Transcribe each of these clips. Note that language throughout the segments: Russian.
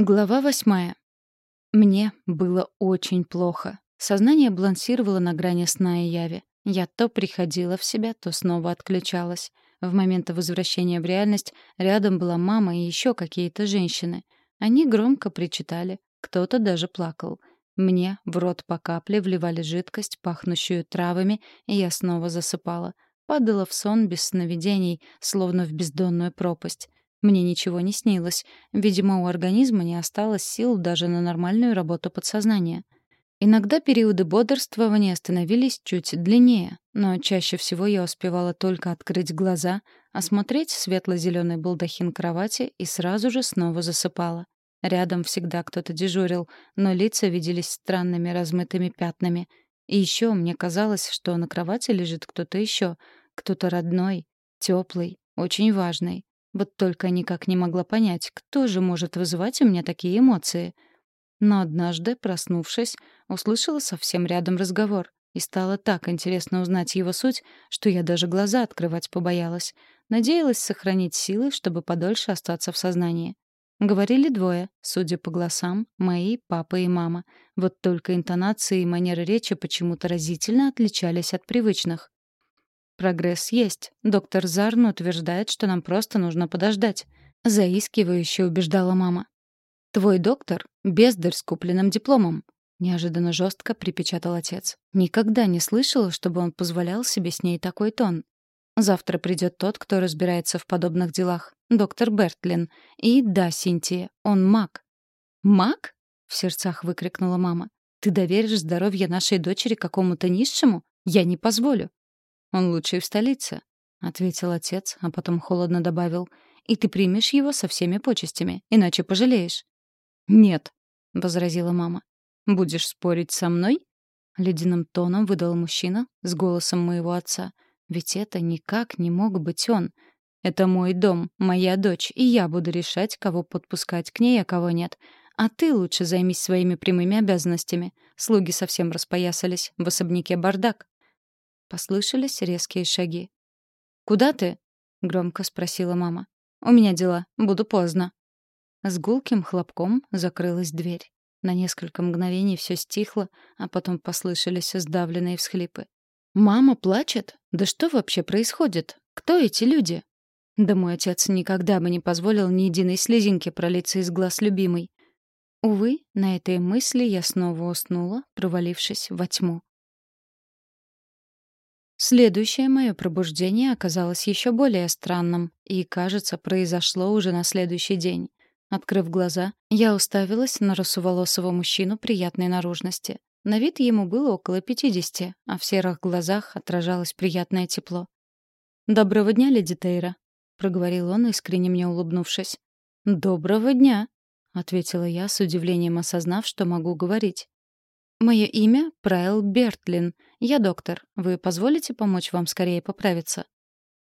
Глава восьмая. Мне было очень плохо. Сознание балансировало на грани сна и яви. Я то приходила в себя, то снова отключалась. В момент возвращения в реальность рядом была мама и еще какие-то женщины. Они громко причитали, кто-то даже плакал. Мне в рот по капле вливали жидкость, пахнущую травами, и я снова засыпала. Падала в сон без сновидений, словно в бездонную пропасть. Мне ничего не снилось. Видимо, у организма не осталось сил даже на нормальную работу подсознания. Иногда периоды бодрствования становились чуть длиннее, но чаще всего я успевала только открыть глаза, осмотреть светло-зеленый балдахин кровати и сразу же снова засыпала. Рядом всегда кто-то дежурил, но лица виделись странными размытыми пятнами. И еще мне казалось, что на кровати лежит кто-то еще, кто-то родной, теплый, очень важный. Вот только никак не могла понять, кто же может вызывать у меня такие эмоции. Но однажды, проснувшись, услышала совсем рядом разговор. И стало так интересно узнать его суть, что я даже глаза открывать побоялась. Надеялась сохранить силы, чтобы подольше остаться в сознании. Говорили двое, судя по голосам, мои, папа и мама. Вот только интонации и манера речи почему-то разительно отличались от привычных. Прогресс есть. Доктор Зарн утверждает, что нам просто нужно подождать. Заискивающе убеждала мама. Твой доктор — бездарь с купленным дипломом. Неожиданно жестко припечатал отец. Никогда не слышала, чтобы он позволял себе с ней такой тон. Завтра придет тот, кто разбирается в подобных делах. Доктор Бертлин. И да, Синтия, он маг. «Маг?» — в сердцах выкрикнула мама. «Ты доверишь здоровье нашей дочери какому-то низшему? Я не позволю. Он лучший в столице», — ответил отец, а потом холодно добавил. «И ты примешь его со всеми почестями, иначе пожалеешь». «Нет», — возразила мама. «Будешь спорить со мной?» Ледяным тоном выдал мужчина с голосом моего отца. «Ведь это никак не мог быть он. Это мой дом, моя дочь, и я буду решать, кого подпускать к ней, а кого нет. А ты лучше займись своими прямыми обязанностями. Слуги совсем распоясались, в особняке бардак». Послышались резкие шаги. «Куда ты?» — громко спросила мама. «У меня дела. Буду поздно». С гулким хлопком закрылась дверь. На несколько мгновений все стихло, а потом послышались сдавленные всхлипы. «Мама плачет? Да что вообще происходит? Кто эти люди?» Да мой отец никогда бы не позволил ни единой слезинки пролиться из глаз любимой. Увы, на этой мысли я снова уснула, провалившись во тьму. Следующее мое пробуждение оказалось еще более странным и, кажется, произошло уже на следующий день. Открыв глаза, я уставилась на русоволосого мужчину приятной наружности. На вид ему было около пятидесяти, а в серых глазах отражалось приятное тепло. «Доброго дня, леди Тейра», — проговорил он, искренне мне улыбнувшись. «Доброго дня», — ответила я, с удивлением осознав, что могу говорить. «Мое имя — Прайл Бертлин. Я доктор. Вы позволите помочь вам скорее поправиться?»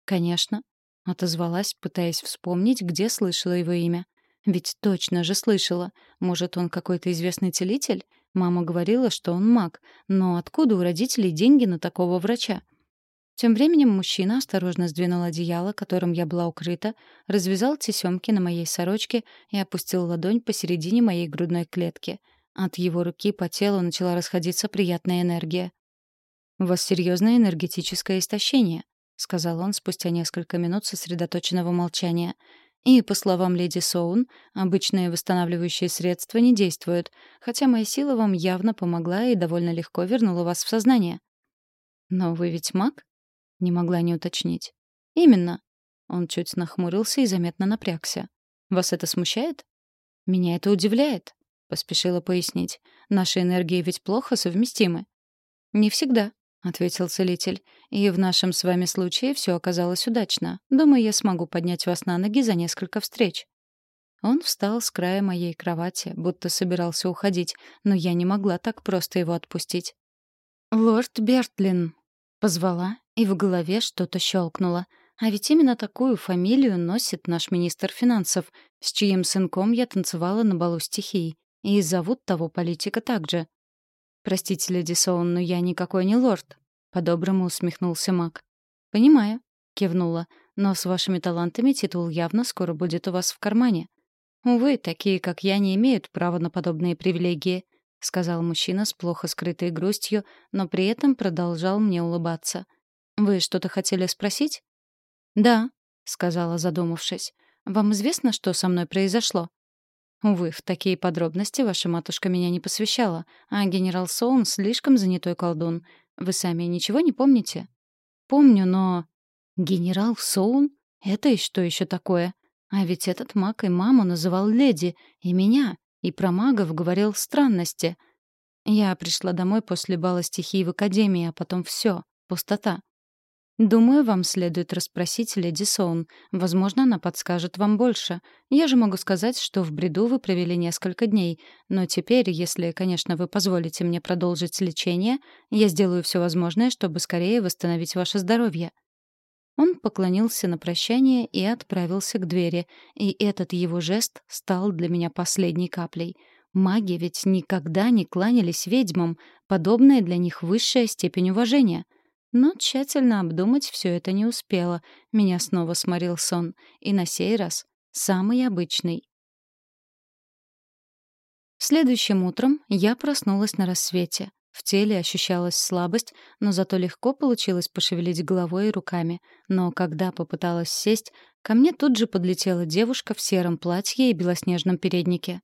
«Конечно», — отозвалась, пытаясь вспомнить, где слышала его имя. «Ведь точно же слышала. Может, он какой-то известный целитель? Мама говорила, что он маг. Но откуда у родителей деньги на такого врача?» Тем временем мужчина осторожно сдвинул одеяло, которым я была укрыта, развязал тесемки на моей сорочке и опустил ладонь посередине моей грудной клетки — от его руки по телу начала расходиться приятная энергия. «У вас серьезное энергетическое истощение», — сказал он спустя несколько минут сосредоточенного молчания. «И, по словам леди Соун, обычные восстанавливающие средства не действуют, хотя моя сила вам явно помогла и довольно легко вернула вас в сознание». «Но вы ведь маг?» — не могла не уточнить. «Именно». Он чуть нахмурился и заметно напрягся. «Вас это смущает?» «Меня это удивляет», поспешила пояснить. Наши энергии ведь плохо совместимы. Не всегда, ответил целитель. И в нашем с вами случае все оказалось удачно. Думаю, я смогу поднять вас на ноги за несколько встреч. Он встал с края моей кровати, будто собирался уходить, но я не могла так просто его отпустить. «Лорд Бертлин!» — позвала, и в голове что-то щелкнуло. А ведь именно такую фамилию носит наш министр финансов, с чьим сынком я танцевала на балу стихий. И зовут того политика также. «Простите, леди Соун, но я никакой не лорд», — по-доброму усмехнулся маг. «Понимаю», — кивнула, «но с вашими талантами титул явно скоро будет у вас в кармане». «Увы, такие, как я, не имеют права на подобные привилегии», — сказал мужчина с плохо скрытой грустью, но при этом продолжал мне улыбаться. «Вы что-то хотели спросить?» «Да», — сказала, задумавшись. «Вам известно, что со мной произошло?» Увы, в такие подробности ваша матушка меня не посвящала, а генерал Соун слишком занятой колдун. Вы сами ничего не помните? Помню, но... Генерал Соун? Это и что еще такое? А ведь этот маг и маму называл леди, и меня, и про магов говорил странности. Я пришла домой после бала стихий в академии, а потом все, пустота. Думаю, вам следует расспросить леди Соун. Возможно, она подскажет вам больше. Я же могу сказать, что в бреду вы провели несколько дней. Но теперь, если, конечно, вы позволите мне продолжить лечение, я сделаю все возможное, чтобы скорее восстановить ваше здоровье». Он поклонился на прощание и отправился к двери, и этот его жест стал для меня последней каплей. Маги ведь никогда не кланялись ведьмам, подобная для них высшая степень уважения — но тщательно обдумать все это не успела. Меня снова сморил сон. И на сей раз самый обычный. Следующим утром я проснулась на рассвете. В теле ощущалась слабость, но зато легко получилось пошевелить головой и руками. Но когда попыталась сесть, ко мне тут же подлетела девушка в сером платье и белоснежном переднике.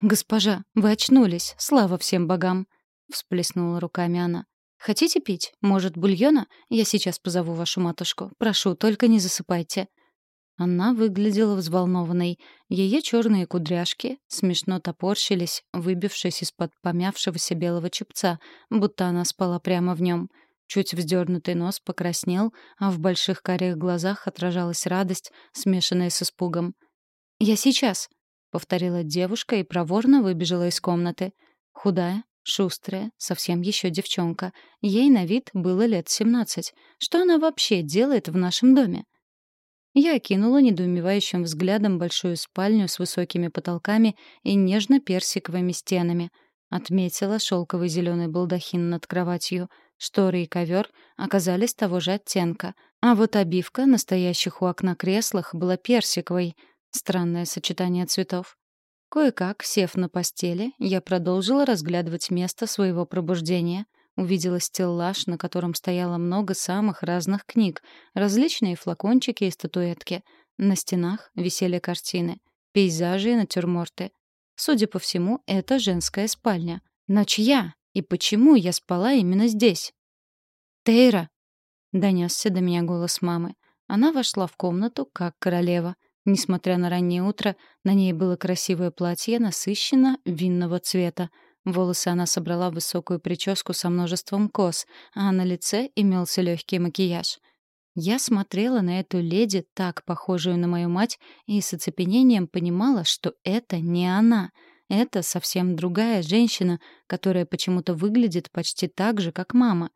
«Госпожа, вы очнулись, слава всем богам!» — всплеснула руками она. Хотите пить? Может, бульона? Я сейчас позову вашу матушку. Прошу, только не засыпайте». Она выглядела взволнованной. Ее черные кудряшки смешно топорщились, выбившись из-под помявшегося белого чепца, будто она спала прямо в нем. Чуть вздернутый нос покраснел, а в больших карих глазах отражалась радость, смешанная с испугом. «Я сейчас», — повторила девушка и проворно выбежала из комнаты. Худая, Шустрая, совсем еще девчонка. Ей на вид было лет семнадцать. Что она вообще делает в нашем доме? Я окинула недоумевающим взглядом большую спальню с высокими потолками и нежно-персиковыми стенами. Отметила шелковый зеленый балдахин над кроватью. Шторы и ковер оказались того же оттенка. А вот обивка настоящих у окна креслах была персиковой. Странное сочетание цветов. Кое-как, сев на постели, я продолжила разглядывать место своего пробуждения. Увидела стеллаж, на котором стояло много самых разных книг, различные флакончики и статуэтки. На стенах висели картины, пейзажи и натюрморты. Судя по всему, это женская спальня. Но чья? И почему я спала именно здесь? «Тейра!» — донесся до меня голос мамы. Она вошла в комнату, как королева — Несмотря на раннее утро, на ней было красивое платье насыщенно винного цвета. Волосы она собрала в высокую прическу со множеством кос, а на лице имелся легкий макияж. Я смотрела на эту леди, так похожую на мою мать, и с оцепенением понимала, что это не она. Это совсем другая женщина, которая почему-то выглядит почти так же, как мама.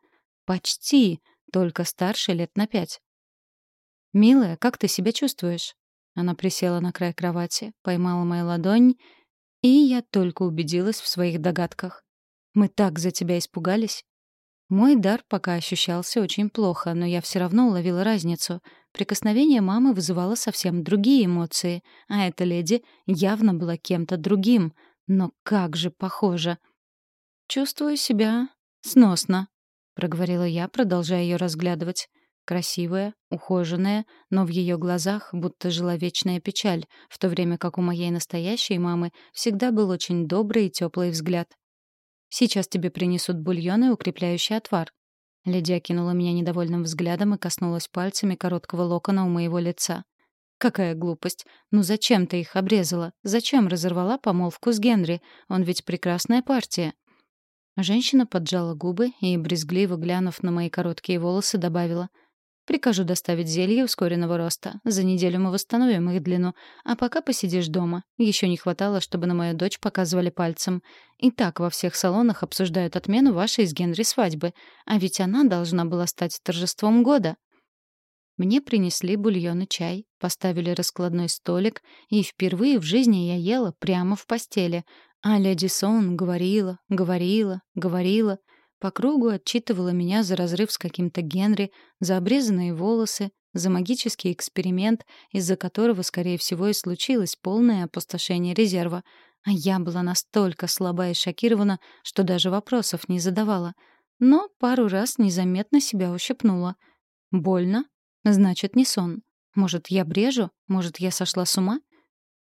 Почти, только старше лет на пять. «Милая, как ты себя чувствуешь?» Она присела на край кровати, поймала мою ладонь, и я только убедилась в своих догадках. «Мы так за тебя испугались». Мой дар пока ощущался очень плохо, но я все равно уловила разницу. Прикосновение мамы вызывало совсем другие эмоции, а эта леди явно была кем-то другим. Но как же похоже. «Чувствую себя сносно», — проговорила я, продолжая ее разглядывать. Красивая, ухоженная, но в ее глазах будто жила вечная печаль, в то время как у моей настоящей мамы всегда был очень добрый и теплый взгляд. «Сейчас тебе принесут бульон и укрепляющий отвар». Леди окинула меня недовольным взглядом и коснулась пальцами короткого локона у моего лица. «Какая глупость! Ну зачем ты их обрезала? Зачем разорвала помолвку с Генри? Он ведь прекрасная партия!» Женщина поджала губы и, брезгливо глянув на мои короткие волосы, добавила — Прикажу доставить зелье ускоренного роста. За неделю мы восстановим их длину. А пока посидишь дома. Еще не хватало, чтобы на мою дочь показывали пальцем. И так во всех салонах обсуждают отмену вашей с Генри свадьбы. А ведь она должна была стать торжеством года. Мне принесли бульон и чай, поставили раскладной столик, и впервые в жизни я ела прямо в постели. А леди Сон говорила, говорила, говорила — по кругу отчитывала меня за разрыв с каким-то Генри, за обрезанные волосы, за магический эксперимент, из-за которого, скорее всего, и случилось полное опустошение резерва. А я была настолько слаба и шокирована, что даже вопросов не задавала. Но пару раз незаметно себя ущипнула. Больно? Значит, не сон. Может, я брежу? Может, я сошла с ума?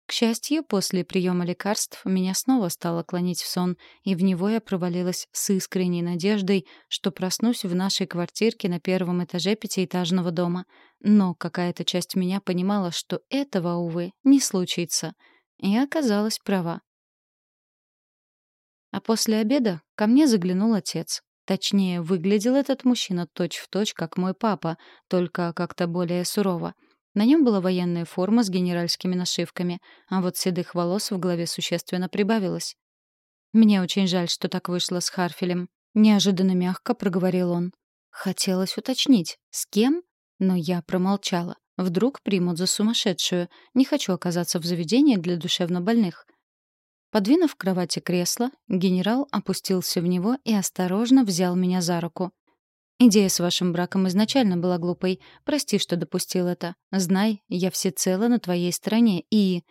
К счастью, после приема лекарств меня снова стало клонить в сон, и в него я провалилась с искренней надеждой, что проснусь в нашей квартирке на первом этаже пятиэтажного дома. Но какая-то часть меня понимала, что этого, увы, не случится. И оказалась права. А после обеда ко мне заглянул отец. Точнее, выглядел этот мужчина точь-в-точь, точь, как мой папа, только как-то более сурово — на нем была военная форма с генеральскими нашивками, а вот седых волос в голове существенно прибавилось. «Мне очень жаль, что так вышло с Харфелем», — неожиданно мягко проговорил он. Хотелось уточнить, с кем? Но я промолчала. Вдруг примут за сумасшедшую. Не хочу оказаться в заведении для душевнобольных. Подвинув к кровати кресло, генерал опустился в него и осторожно взял меня за руку. Идея с вашим браком изначально была глупой. Прости, что допустил это. Знай, я всецело на твоей стороне и...»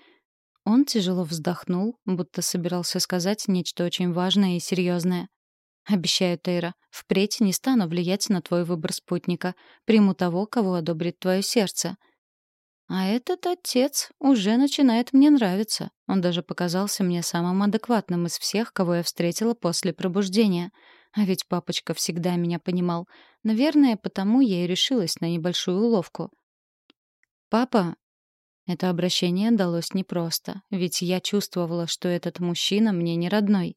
Он тяжело вздохнул, будто собирался сказать нечто очень важное и серьезное. «Обещаю, Тейра, впредь не стану влиять на твой выбор спутника. Приму того, кого одобрит твое сердце». А этот отец уже начинает мне нравиться. Он даже показался мне самым адекватным из всех, кого я встретила после пробуждения — а ведь папочка всегда меня понимал. Наверное, потому я и решилась на небольшую уловку. «Папа...» Это обращение далось непросто, ведь я чувствовала, что этот мужчина мне не родной.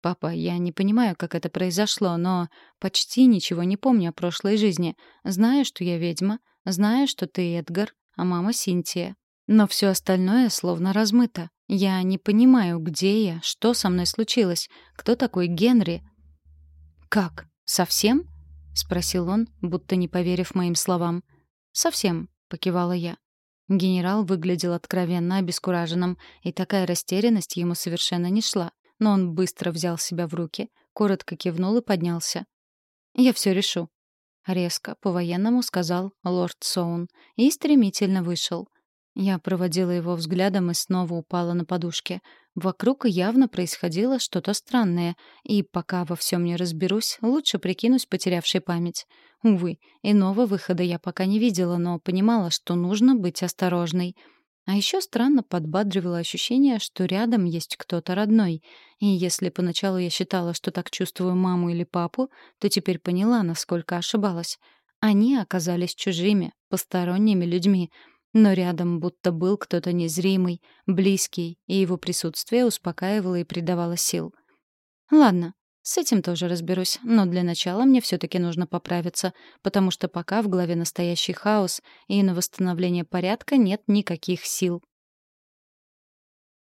«Папа, я не понимаю, как это произошло, но почти ничего не помню о прошлой жизни. Знаю, что я ведьма, знаю, что ты Эдгар, а мама Синтия. Но все остальное словно размыто. Я не понимаю, где я, что со мной случилось, кто такой Генри, «Как? Совсем?» — спросил он, будто не поверив моим словам. «Совсем», — покивала я. Генерал выглядел откровенно обескураженным, и такая растерянность ему совершенно не шла. Но он быстро взял себя в руки, коротко кивнул и поднялся. «Я все решу», — резко, по-военному сказал лорд Соун, и стремительно вышел. Я проводила его взглядом и снова упала на подушке. Вокруг явно происходило что-то странное, и пока во всем не разберусь, лучше прикинусь потерявшей память. Увы, иного выхода я пока не видела, но понимала, что нужно быть осторожной. А еще странно подбадривало ощущение, что рядом есть кто-то родной. И если поначалу я считала, что так чувствую маму или папу, то теперь поняла, насколько ошибалась. Они оказались чужими, посторонними людьми — но рядом будто был кто-то незримый, близкий, и его присутствие успокаивало и придавало сил. Ладно, с этим тоже разберусь, но для начала мне все-таки нужно поправиться, потому что пока в голове настоящий хаос, и на восстановление порядка нет никаких сил.